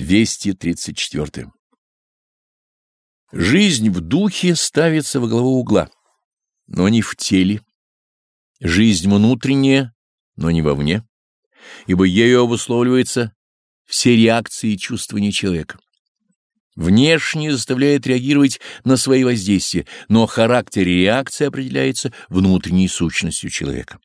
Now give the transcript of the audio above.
234. Жизнь в духе ставится во главу угла, но не в теле. Жизнь внутренняя, но не вовне, ибо ею обусловливаются все реакции и чувствования человека. Внешне заставляет реагировать на свои воздействия, но характер реакции определяется внутренней сущностью человека.